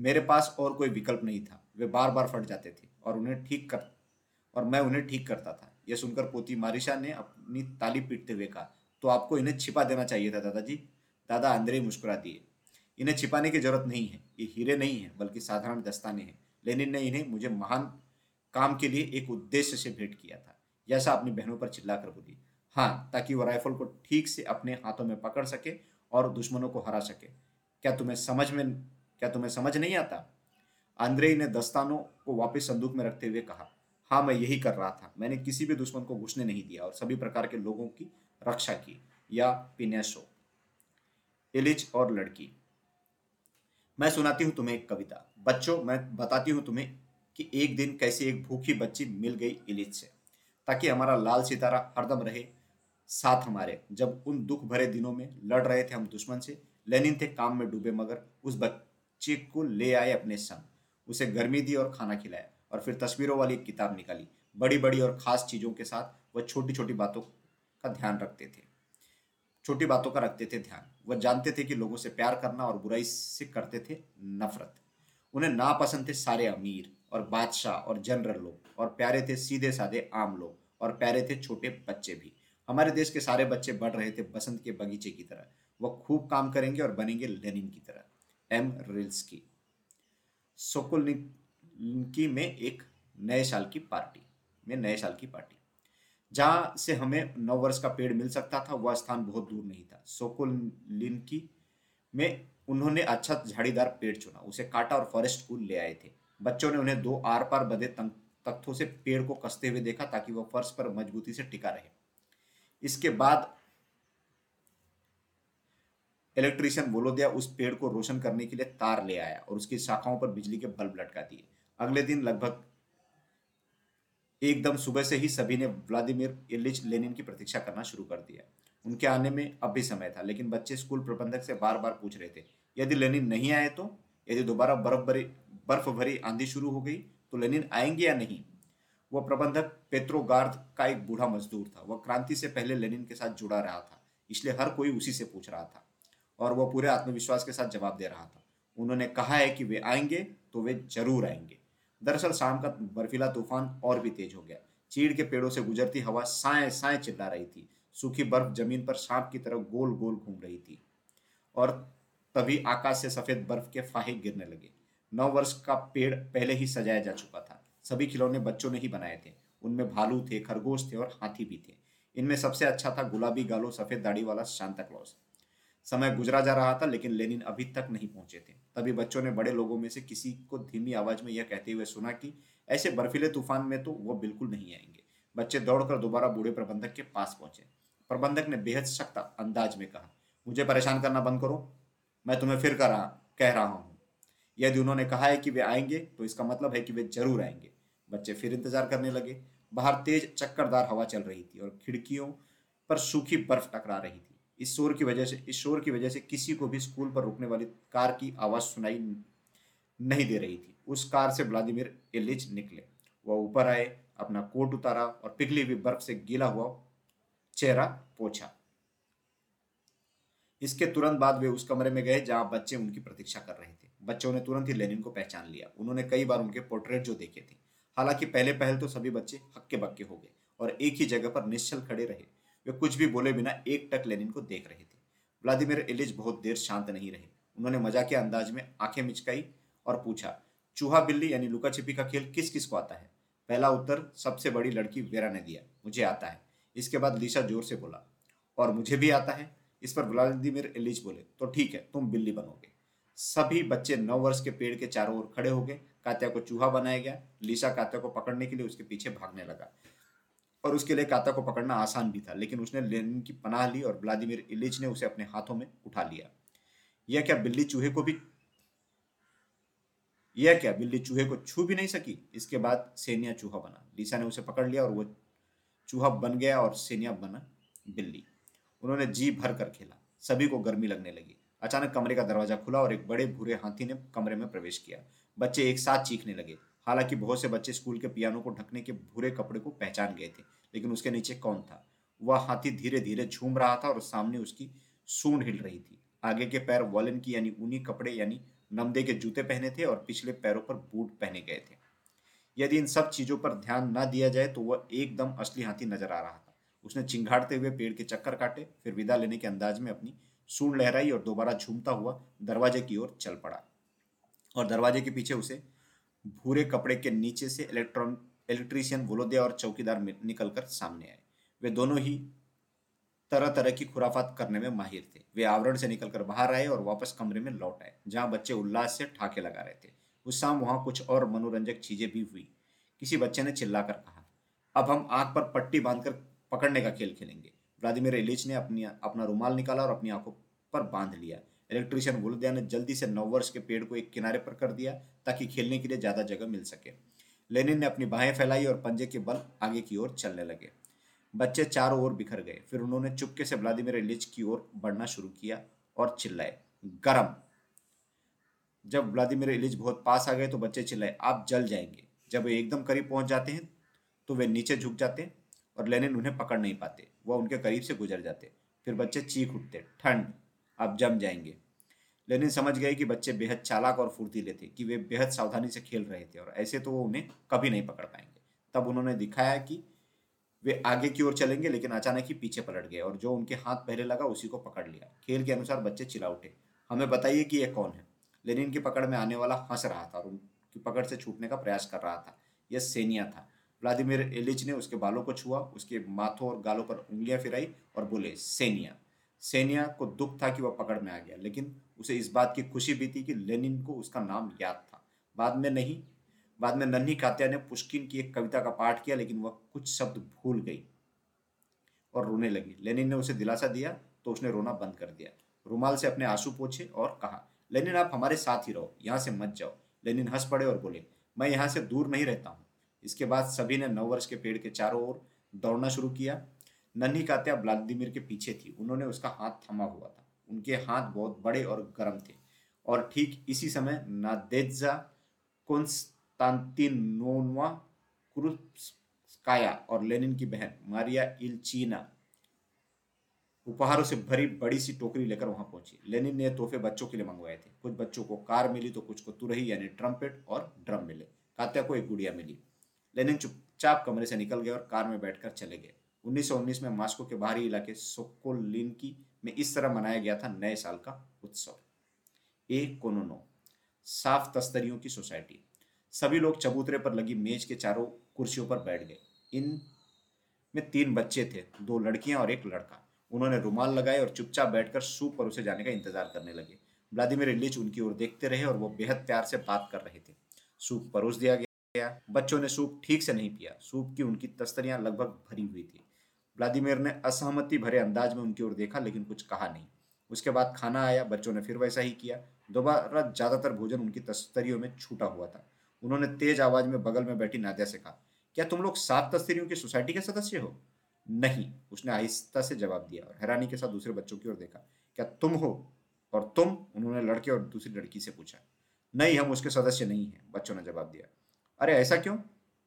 मेरे पास और कोई विकल्प नहीं था। वे बार बार फट जाते थे और उन्हें ठीक कर, और मैं उन्हें ठीक करता था। यह सुनकर पोती मारिशा ने अपनी ताली पीटते हुए कहा तो आपको इन्हें छिपा देना चाहिए था दादाजी? दादा अंदर ही मुस्कुरा दिए, इन्हें छिपाने की ज़रूरत नहीं है, ये हीरे नहीं है, बल्कि साधारण दस्ताने हैं। लेनिन ने इन्हें मुझे महान काम के लिए एक उद्देश्य से भेंट किया था। जैसा अपनी बहनों पर चिल्लाकर बोली हाँ ताकि वो राइफल को ठीक से अपने हाथों में पकड़ सके और दुश्मनों को हरा सके। क्या तुम्हें समझ में, क्या तुम्हें समझ नहीं आता? आंद्रे ने दस्तानों को वापस संदूक में रखते हुए कहा हाँ मैं यही कर रहा था। मैंने किसी भी दुश्मन को घुसने नहीं दिया और सभी प्रकार के लोगों की रक्षा की, या पिनेसो इलिच और लड़की। मैं सुनाती हूँ तुम्हें एक कविता। बच्चों, मैं बताती हूँ तुम्हें कि एक दिन कैसे एक भूखी बच्ची मिल गई इलिच से, ताकि हमारा लाल सितारा हरदम रहे, साथ हमारे। जब उन दुख भरे दिनों में लड़ रहे थे हम दुश्मन से, लेनिन थे काम में डूबे मगर उस बच्चे को ले आए अपने संग। उसे गर्मी दी और खाना खिलाया और फिर तस्वीरों वाली एक किताब निकाली। बड़ी बड़ी और खास चीज़ों के साथ वह छोटी छोटी बातों का ध्यान रखते थे। छोटी बातों का रखते थे ध्यान। वह जानते थे कि लोगों से प्यार करना और बुराई से करते थे नफरत। उन्हें नापसंद थे सारे अमीर और बादशाह और जनरल लोग और प्यारे थे सीधे साधे आम लोग और प्यारे थे छोटे बच्चे भी। हमारे देश के सारे बच्चे बढ़ रहे थे बसंत के बगीचे की तरह। वह खूब काम करेंगे और बनेंगे लेनिन की तरह। एम रिल्स की सोकोलिनकी में एक नए साल की पार्टी, में नए साल की पार्टी, जहाँ से हमें नौ वर्ष का पेड़ मिल सकता था, वह स्थान बहुत दूर नहीं था। सोकोलिनकी में उन्होंने अच्छा झाड़ीदार पेड़ चुना, उसे काटा और फॉरेस्ट स्कूल ले आए थे। बच्चों ने उन्हें दो आर पार बधे तख्तों से पेड़ को कसते हुए देखा, ताकि वह फर्श पर मजबूती से टिका रहे। इसके बाद इलेक्ट्रीशियन बोलोदिया उस पेड़ को रोशन करने के लिए तार ले आया और उसकी शाखाओं पर बिजली के बल्ब लटका दिए अगले दिन लगभग एकदम सुबह से ही सभी ने व्लादिमीर इलिच लेनिन की प्रतीक्षा करना शुरू कर दिया। उनके आने में अब भी समय था, लेकिन बच्चे स्कूल प्रबंधक से बार बार पूछ रहे थे, यदि लेनिन नहीं आए तो? यदि दोबारा बर्फ़ भरी बर्फ़ भरी आंधी शुरू हो गई तो लेनिन आएँगे या नहीं? वह प्रबंधक पेट्रोगार्ड का एक बूढ़ा मजदूर था। वह क्रांति से पहले लेनिन के साथ जुड़ा रहा था, इसलिए हर कोई उसी से पूछ रहा था। और वह पूरे आत्मविश्वास के साथ जवाब दे रहा था। उन्होंने कहा है कि वे आएँगे तो वे ज़रूर आएँगे। दरअसल शाम का बर्फीला तूफ़ान और भी तेज हो गया। चीड़ के पेड़ों से गुजरती हवा साए साए चिल्ला रही थी। सूखी बर्फ़ ज़मीन पर सांप की तरह गोल गोल घूम रही थी। और तभी आकाश से सफ़ेद बर्फ़ के फाहे गिरने लगे। नौ वर्ष का पेड़ पहले ही सजाया जा चुका था। सभी खिलौने बच्चों ने ही बनाए थे। उनमें भालू थे, खरगोश थे और हाथी भी थे। इनमें सबसे अच्छा था गुलाबी गालो, सफ़ेद दाढ़ी वाला शांता क्लॉज। समय गुजरा जा रहा था, लेकिन लेनिन अभी तक नहीं पहुँचे थे। तभी बच्चों ने बड़े लोगों में से किसी को धीमी आवाज़ में यह कहते हुए सुना कि, ऐसे बर्फीले तूफ़ान में तो वो बिल्कुल नहीं आएँगे। बच्चे दौड़कर दोबारा बूढ़े प्रबंधक के पास पहुँचे। प्रबंधक ने बेहद सख्त अंदाज में कहा, मुझे परेशान करना बंद करो। मैं तुम्हें फिर कर रहा कह रहा हूँ। यदि उन्होंने कहा है कि वे आएँगे तो इसका मतलब है कि वे ज़रूर आएँगे। बच्चे फिर इंतज़ार करने लगे। बाहर तेज चक्करदार हवा चल रही थी और खिड़कियों पर सूखी बर्फ़ टकरा रही थी। इस शोर की वजह से इस शोर की वजह से किसी को भी स्कूल पर रुकने वाली कार की आवाज़ सुनाई नहीं दे रही थी। उस कार से व्लादिमीर इलिच निकले। वह ऊपर आए, अपना कोट उतारा और पिघली हुई बर्फ़ से गीला हुआ चेहरा पोछा। इसके तुरंत बाद वे उस कमरे में गए जहाँ बच्चे उनकी प्रतीक्षा कर रहे थे। बच्चों ने तुरंत ही लेनिन को पहचान लिया। उन्होंने कई बार उनके पोर्ट्रेट जो देखे थे। हालाँकि पहले पहल तो सभी बच्चे हक्के बक्के हो गए और एक ही जगह पर निश्चल खड़े रहे। वे कुछ भी बोले बिना एक टक लेनिन को देख रहे थे। व्लादिमिर इलिज बहुत देर शांत नहीं रहे। उन्होंने मज़ा के अंदाज में आँखें मिचकाई और पूछा, चूहा बिल्ली यानी लुका छिपी का खेल किस किस को आता है? पहला उत्तर, सबसे बड़ी लड़की वेरा ने दिया। मुझे आता है। इसके बाद लीसा ज़ोर से बोला, और मुझे भी आता है? इस पर व्लादिमिर एलिच बोले तो ठीक है, तुम बिल्ली बनोगे। सभी बच्चे नौ वर्ष के पेड़ के चारों ओर खड़े हो गए। कात्या को चूहा बनाया गया। लीसा कात्या को पकड़ने के लिए उसके पीछे भागने लगा। और उसके लिए काता को पकड़ना आसान भी था, लेकिन उसने लेनिन की पनाह ली और व्लादिमिर इलिच ने उसे अपने हाथों में उठा लिया। यह क्या बिल्ली चूहे को भी यह क्या बिल्ली चूहे को छू भी नहीं सकी? इसके बाद सेनिया चूहा बना। लीसा ने उसे पकड़ लिया और वो चूहा बन गया और सेनिया बना बिल्ली। उन्होंने जी भर कर खेला। सभी को गर्मी लगने लगी। अचानक कमरे का दरवाज़ा खुला और एक बड़े भूरे हाथी ने कमरे में प्रवेश किया। बच्चे एक साथ चीखने लगे। हालाँकि बहुत से बच्चे स्कूल के पियानो को ढकने के भूरे कपड़े को पहचान गए थे, लेकिन उसके नीचे कौन था? वह हाथी धीरे धीरे झूम रहा था और सामने उसकी सूंड हिल रही थी। आगे के पैर वॉलन की, यानी ऊनी कपड़े, यानी नमदे के जूते पहने थे और पिछले पैरों पर बूट पहने गए थे। यदि इन सब चीज़ों पर ध्यान न दिया जाए तो वह एकदम असली हाथी नज़र आ रहा था। उसने चिंगाड़ते हुए पेड़ के चक्कर काटे, फिर विदा लेने के अंदाज में अपनी सूंड लहराई और दोबारा झूमता हुआ दरवाजे की ओर चल पड़ा। और दरवाजे के पीछे उसे भूरे कपड़े के नीचे से इलेक्ट्रॉन, इलेक्ट्रीशियन वोलोदिया और चौकीदार निकलकर सामने आए। वे दोनों ही तरह तरह की खुराफात करने में माहिर थे। वे आवरण से निकलकर बाहर आए और वापस कमरे में लौट आए, जहाँ बच्चे उल्लास से ठाके लगा रहे थे। उस शाम वहाँ कुछ और मनोरंजक चीज़ें भी हुई। किसी बच्चे ने चिल्लाकर कहा, अब हम आँख पर पट्टी बांधकर पकड़ने का खेल खेलेंगे। व्लादिमिर एलिच ने अपनी, अपना रुमाल निकाला और अपनी आँखों पर बाँध लिया। इलेक्ट्रिशियन वुलदिया ने जल्दी से नौ वर्ष के पेड़ को एक किनारे पर कर दिया ताकि खेलने के लिए ज़्यादा जगह मिल सके। लेनिन ने अपनी बाहें फैलाई और पंजे के बल आगे की ओर चलने लगे। बच्चे चारों ओर बिखर गए। फिर उन्होंने चुपके से व्लादिमिर एलिच की ओर बढ़ना शुरू किया और चिल्लाए, गरम! जब व्लादिमिर एलिच बहुत पास आ गए तो बच्चे चिल्लाए, आप जल जाएँगे। जब वे एकदम करीब पहुँच जाते हैं तो वे नीचे झुक जाते और लेनिन उन्हें पकड़ नहीं पाते। वह उनके करीब से गुजर जाते। फिर बच्चे चीख उठते, ठंड, आप जम जाएँगे। लेनिन समझ गए कि बच्चे बेहद चालाक और फुर्तीले थे कि वे बेहद सावधानी से खेल रहे थे और ऐसे तो वो उन्हें कभी नहीं पकड़ पाएँगे। तब उन्होंने दिखाया कि वे आगे की ओर चलेंगे, लेकिन अचानक ही पीछे पलट गए और जो उनके हाथ पहले लगा उसी को पकड़ लिया। खेल के अनुसार बच्चे चिल्ला उठे। हमें बताइए कि यह कौन है? लेनिन की पकड़ में आने वाला हंस रहा था और उनकी पकड़ से छूटने का प्रयास कर रहा था। यह सेनिया था। व्लादिमिर एलिच ने उसके बालों को छुआ, उसके माथों और गालों पर उंगलियाँ फिराई और बोले, सेनिया। सेनिया को दुख था कि वह पकड़ में आ गया, लेकिन उसे इस बात की खुशी भी थी कि लेनिन को उसका नाम याद था। बाद में नहीं, बाद में नन्ही कात्या ने पुष्किन की एक कविता का पाठ किया, लेकिन वह कुछ शब्द भूल गई और रोने लगी। लेनिन ने उसे दिलासा दिया तो उसने रोना बंद कर दिया। रुमाल से अपने आँसू पोछे और कहा, लेनिन, आप हमारे साथ ही रहो, यहाँ से मत जाओ। लेनिन हंस पड़े और बोले, मैं यहाँ से दूर नहीं रहता हूँ। इसके बाद सभी ने नौ वर्ष के पेड़ के चारों ओर दौड़ना शुरू किया। नन्ही कात्या व्लादिमिर के पीछे थी। उन्होंने उसका हाथ थमा हुआ था। उनके हाथ बहुत बड़े और गर्म थे। और ठीक इसी समय नादेजा कोंस्तांतिनोवा क्रुस्काया और लेनिन की बहन मारिया इल्चीना उपहारों से भरी बड़ी सी टोकरी लेकर वहाँ पहुँची। लेनिन ने तोहफे बच्चों के लिए मंगवाए थे। कुछ बच्चों को कार मिली तो कुछ को तुरही यानी ट्रम्पेट और ड्रम मिले। कात्या को एक गुड़िया मिली। लेनिन चुपचाप कमरे से निकल गए और कार में बैठकर चले गए। 1919 में मास्को के बाहरी इलाके सोकोलिनकी में इस तरह मनाया गया था नए साल का उत्सव। ए कोनोनो, साफ़ तस्तरियों की सोसाइटी। सभी लोग चबूतरे पर लगी मेज के चारों कुर्सियों पर बैठ गए। इन में तीन बच्चे थे, दो लड़कियाँ और एक लड़का। उन्होंने रुमाल लगाए और चुपचाप बैठकर सूप परोसे जाने का इंतज़ार करने लगे। व्लादिमिर इलिच उनकी ओर देखते रहे और वो बेहद प्यार से बात कर रहे थे। सूप परोस दिया गया। बच्चों ने सूप ठीक से नहीं पिया। सूप की उनकी तस्तरियाँ लगभग भरी हुई थी। व्लादिमीर ने असहमति भरे अंदाज में उनकी ओर देखा, लेकिन कुछ कहा नहीं। उसके बाद खाना आया, बच्चों ने फिर वैसा ही किया। दोबारा ज़्यादातर भोजन उनकी तस्तरियों में छूटा हुआ था। उन्होंने तेज आवाज़ में बगल में बैठी नादिया से कहा, क्या तुम लोग सात तस्तरियों की सोसाइटी के सदस्य हो? नहीं, उसने आहिस्ता से जवाब दिया और हैरानी के साथ दूसरे बच्चों की ओर देखा, क्या तुम हो? और तुम? उन्होंने लड़के और दूसरी लड़की से पूछा, नहीं, हम उसके सदस्य नहीं हैं, बच्चों ने जवाब दिया, अरे, ऐसा क्यों?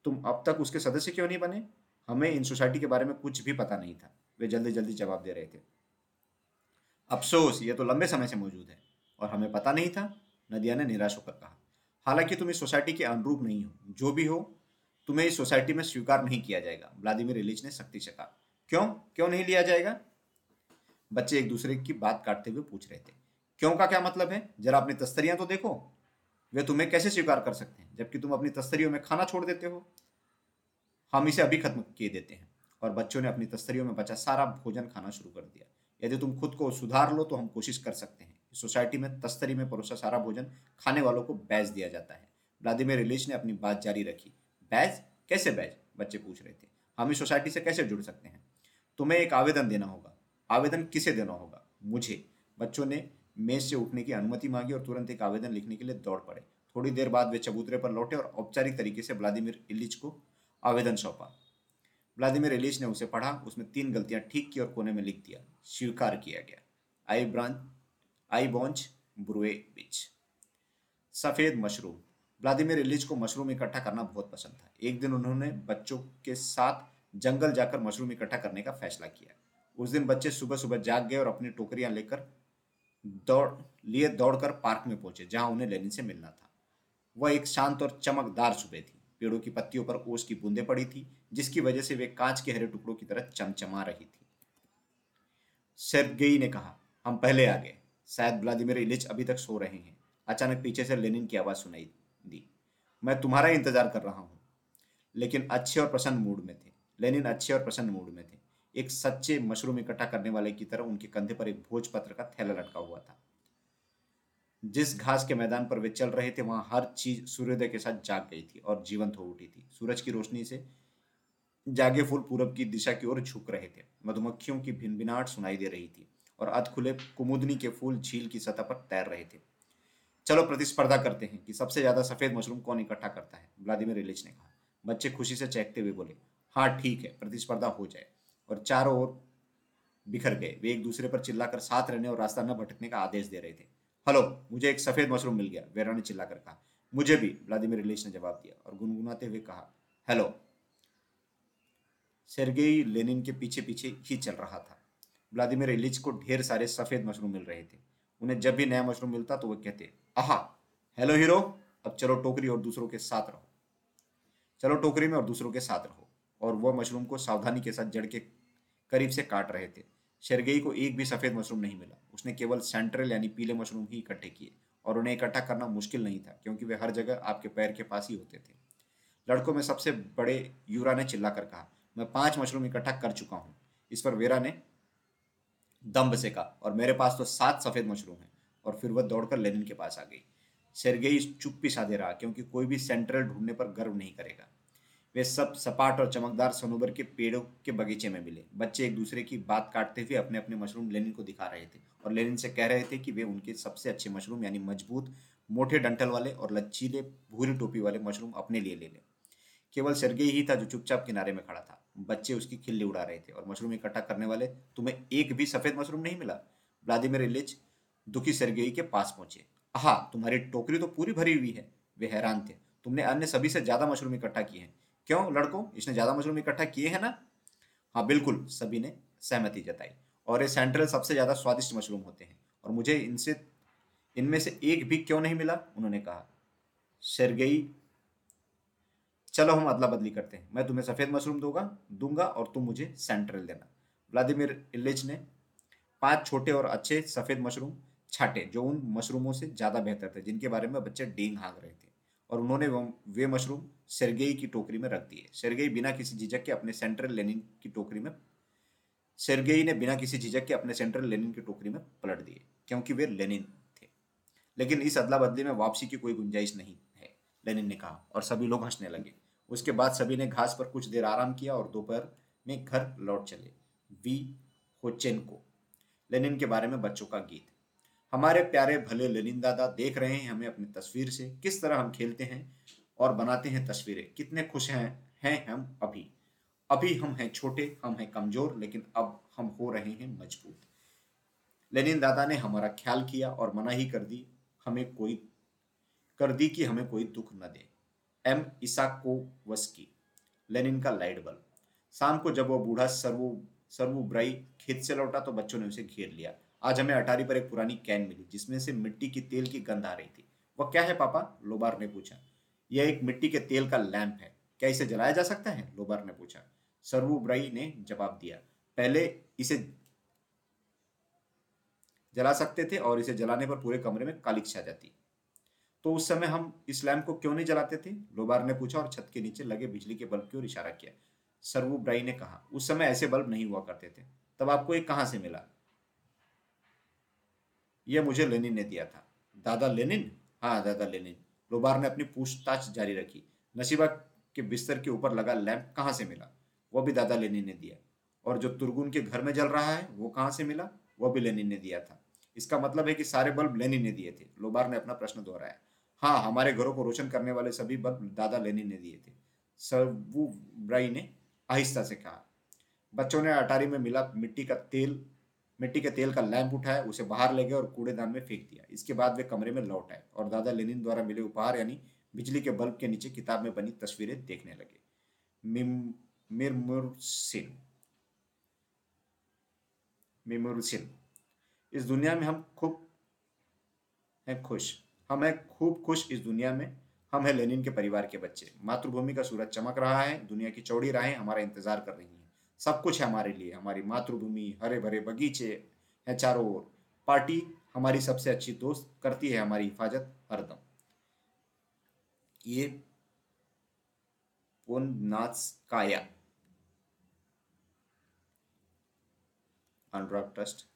तुम अब तक उसके सदस्य क्यों नहीं बने? हमें इन सोसाइटी के बारे में कुछ भी पता नहीं था। वे जल्दी जल्दी जवाब दे रहे थे। अफसोस, ये तो लंबे समय से मौजूद है और हमें पता नहीं था, नदिया ने निराश होकर कहा। हालाँकि तुम इस सोसाइटी के अनुरूप नहीं हो। जो भी हो, तुम्हें इस सोसाइटी में स्वीकार नहीं किया जाएगा। व्लादिमिर इलिच ने सख्ती से कहा। क्यों? क्यों नहीं लिया जाएगा? बच्चे एक दूसरे की बात काटते हुए पूछ रहे थे। क्यों का क्या मतलब है? जरा अपनी तस्तरियाँ तो देखो। वे तुम्हें कैसे स्वीकार कर सकते हैं, जबकि तुम अपनी तस्तरियों में खाना छोड़ देते हो? हम इसे अभी खत्म किए देते हैं। और बच्चों ने अपनी तस्तरियों में बचा सारा भोजन खाना शुरू कर दिया। यदि तुम खुद को सुधार लो तो हम कोशिश कर सकते हैं। सोसाइटी में, तस्तरी में परोसा सारा भोजन खाने वालों को बैज दिया जाता है। व्लादिमिर रिलीज़ ने अपनी बात जारी रखी। बैज कैसे बैज बच्चे पूछ रहे थे। हम इस सोसाइटी से कैसे जुड़ सकते हैं? तुम्हें एक आवेदन देना होगा। आवेदन किसे देना होगा? मुझे। बच्चों ने मेज से उठने की अनुमति मांगी और तुरंत एक आवेदन लिखने के लिए दौड़ पड़े। थोड़ी देर बाद वे चबूतरे पर लौटे और औपचारिक तरीके से व्लादिमिर इलिच को आवेदन सौंपा। व्लादिमिर इलिच ने उसे पढ़ा, उसमें तीन गलतियाँ ठीक की और कोने में लिख दिया। स्वीकार किया गया। आई ब्रांच, आई बॉन्च, ब्रुए बिच। सफ़ेद मशरूम। व्लादिमिर इलिच को मशरूम इकट्ठा करना बहुत पसंद था। एक दिन उन्होंने बच्चों के साथ जंगल जाकर मशरूम इकट्ठा करने का फैसला किया। उस दिन बच्चे सुबह सुबह जाग गए और अपनी टोकरियाँ लेकर दौड़, लिए दौड़कर पार्क में पहुँचे, जहाँ उन्हें लेनिन से मिलना था। वह एक शांत और चमकदार सुबह थी। पेड़ों की पत्तियों पर ओस की बूंदें पड़ी थी, जिसकी वजह से वे कांच के हरे टुकड़ों की तरह चमचमा रही थी। सेर्गेई ने कहा, हम पहले आ गए। शायद व्लादिमिर इलिच अभी तक सो रहे हैं। अचानक पीछे से लेनिन की आवाज़ सुनाई दी। मैं तुम्हारा इंतज़ार कर रहा हूँ। लेकिन अच्छे और प्रसन्न मूड में थे। लेनिन अच्छे और प्रसन्न मूड में थे। एक सच्चे मशरूम इकट्ठा करने वाले की तरह उनके कंधे पर एक भोजपत्र का थैला लटका हुआ था। जिस घास के मैदान पर वे चल रहे थे, वहाँ हर चीज़ सूर्योदय के साथ जाग गई थी और जीवंत हो उठी थी। सूरज की रोशनी से जागे फूल पूरब की दिशा की ओर झुक रहे थे। मधुमक्खियों की भिनभिनाहट सुनाई दे रही थी और अध खुले कुमुदनी के फूल झील की सतह पर तैर रहे थे। चलो प्रतिस्पर्धा करते हैं कि सबसे ज़्यादा सफ़ेद मशरूम कौन इकट्ठा करता है? व्लादिमिर इलिच ने कहा। बच्चे खुशी से चहकते हुए बोले हाँ ठीक है, प्रतिस्पर्धा हो जाए। और चारों ओर बिखर गए। वे एक दूसरे पर चिल्लाकर साथ रहने और रास्ता न भटकने का आदेश दे रहे थे। हेलो, मुझे एक सफ़ेद मशरूम मिल गया वेरा ने चिल्लाकर कहा। मुझे भी, व्लादिमिर इलिच ने जवाब दिया और गुनगुनाते हुए कहा, हेलो। सेर्गेई लेनिन के पीछे पीछे ही चल रहा था। व्लादिमिर इलिच को ढेर सारे सफ़ेद मशरूम मिल रहे थे। उन्हें जब भी नया मशरूम मिलता तो वो कहते, आहा, हेलो हीरो, अब चलो टोकरी और दूसरों के साथ रहो। चलो टोकरी में और दूसरों के साथ रहो। और वह मशरूम को सावधानी के साथ जड़ के करीब से काट रहे थे। शरगई को एक भी सफ़ेद मशरूम नहीं मिला। उसने केवल सेंट्रल यानी पीले मशरूम ही इकट्ठे किए और उन्हें इकट्ठा करना मुश्किल नहीं था, क्योंकि वे हर जगह आपके पैर के पास ही होते थे। लड़कों में सबसे बड़े यूरा ने चिल्लाकर कहा, मैं पाँच मशरूम इकट्ठा कर चुका हूँ। इस पर वेरा ने दम्ब से कहा और मेरे पास तो सात सफ़ेद मशरूम हैं। और फिर वह दौड़कर लेनिन के पास आ गई। सेरगेई चुप्पी साधे रहा, क्योंकि कोई भी सेंट्रल ढूँढने पर गर्व नहीं करेगा। वे सब सपाट और चमकदार सनोबर के पेड़ों के बगीचे में मिले। बच्चे एक दूसरे की बात काटते हुए अपने अपने मशरूम लेनिन को दिखा रहे थे और लेनिन से कह रहे थे कि वे उनके सबसे अच्छे मशरूम यानी मज़बूत, मोटे डंटल वाले और लच्चीले भूरी टोपी वाले मशरूम अपने लिए ले लें। केवल सरगेई ही था जो चुपचाप किनारे में खड़ा था। बच्चे उसकी खिल्ली उड़ा रहे थे और मशरूम इकट्ठा करने वाले, तुम्हें एक भी सफ़ेद मशरूम नहीं मिला? व्लादिमिर इलिच, दुखी सरगेई के पास पहुँचे। आहा, तुम्हारी टोकरी तो पूरी भरी हुई है। वे हैरान थे। तुमने अन्य सभी से ज़्यादा मशरूम इकट्ठा किए हैं। क्यों? लड़कों, इसने ज़्यादा मशरूम इकट्ठा किए हैं ना? हाँ बिल्कुल, सभी ने सहमति जताई। और ये सेंट्रल सबसे ज़्यादा स्वादिष्ट मशरूम होते हैं। और मुझे इनसे, इनमें से एक भी क्यों नहीं मिला? उन्होंने कहा सरगई चलो हम अदला बदली करते हैं। मैं तुम्हें सफ़ेद मशरूम दूँगा दूँगा और तुम मुझे सेंट्रल देना। व्लादिमिर इलिच ने पाँच छोटे और अच्छे सफ़ेद मशरूम छाटे, जो उन मशरूमों से ज़्यादा बेहतर थे, जिनके बारे में बच्चे डींग हाँग रहे थे। और उन्होंने वे मशरूम सेरगेई की टोकरी में रख दिए। सेरगेई बिना किसी झिझक के अपने सेंट्रल लेनिन की टोकरी में, सेरगेई ने बिना किसी झिझक के अपने सेंट्रल लेनिन की टोकरी में पलट दिए, क्योंकि वे लेनिन थे। लेकिन इस अदला बदली में वापसी की कोई गुंजाइश नहीं है, लेनिन ने कहा, और सभी लोग हंसने लगे। उसके बाद सभी ने घास पर कुछ देर आराम किया और दोपहर में घर लौट चले, वी होचेन को लेनिन के बारे में बच्चों का गीत। हमारे प्यारे भले लेनिन दादा देख रहे हैं हमें अपनी तस्वीर से, किस तरह हम खेलते हैं और बनाते हैं तस्वीरें। कितने खुश हैं हैं हम अभी। अभी हम हैं छोटे, हम हैं कमज़ोर, लेकिन अब हम हो रहे हैं मज़बूत। लेनिन दादा ने हमारा ख्याल किया और मना ही कर दी, हमें कोई, कर दी कि हमें कोई दुख न दे। एम इसाकोवस्की लेनिन का लाइट बल्ब। शाम को जब वो बूढ़ा सर्वो सर्वो ब्राई खेत से लौटा तो बच्चों ने उसे घेर लिया। आज हमें अटारी पर एक पुरानी कैन मिली, जिसमें से मिट्टी की तेल की गंध आ रही थी। वह क्या है पापा? लोबार ने पूछा। यह एक मिट्टी के तेल का लैंप है। क्या इसे जलाया जा सकता है? लोबार ने पूछा। सर्वोब्रई ने जवाब दिया। पहले इसे जला सकते थे और इसे जलाने पर पूरे कमरे में कालिक छा जाती। तो उस समय हम इस लैम्प को क्यों नहीं जलाते थे? लोबार ने पूछा और छत के नीचे लगे बिजली के बल्ब की ओर इशारा किया। सर्वुब्राई ने कहा, उस समय ऐसे बल्ब नहीं हुआ करते थे। तब आपको एक कहाँ से मिला? यह मुझे लेनिन ने दिया था। दादा लेनिन? हाँ दादा लेनिन। लोबार ने अपनी पूछताछ जारी रखी। नसीबा के बिस्तर के ऊपर लगा लैंप कहाँ से मिला? वह भी दादा लेनिन ने दिया। और जो तुर्गुन के घर में जल रहा है, वो कहाँ से मिला? वह भी लेनिन ने दिया था। इसका मतलब है कि सारे बल्ब लेनिन ने दिए थे। लोबार ने अपना प्रश्न दोहराया। हाँ हमारे घरों को रोशन करने वाले सभी बल्ब दादा लेनिन ने दिए थे। सर्वु ब्राई ने आहिस्ता से कहा। बच्चों ने अटारी में मिला मिट्टी का तेल मिट्टी के तेल का लैंप उठाया, उसे बाहर ले गए और कूड़ेदान में फेंक दिया। इसके बाद वे कमरे में लौट आए और दादा लेनिन द्वारा मिले उपहार, यानी बिजली के बल्ब के नीचे किताब में बनी तस्वीरें देखने लगे। इस दुनिया में हम खूब हैं खुश। हम हैं खूब खुश इस दुनिया में। हम हैं लेनिन के परिवार के बच्चे। मातृभूमि का सूरज चमक रहा है, दुनिया की चौड़ी राहें हमारा इंतज़ार कर रही हैं। सब कुछ है हमारे लिए, हमारी मातृभूमि हरे भरे बगीचे हैं चारों ओर। पार्टी हमारी सबसे अच्छी दोस्त करती है हमारी हिफाजत हरदम। ये काया। अनुराग ट्रस्ट।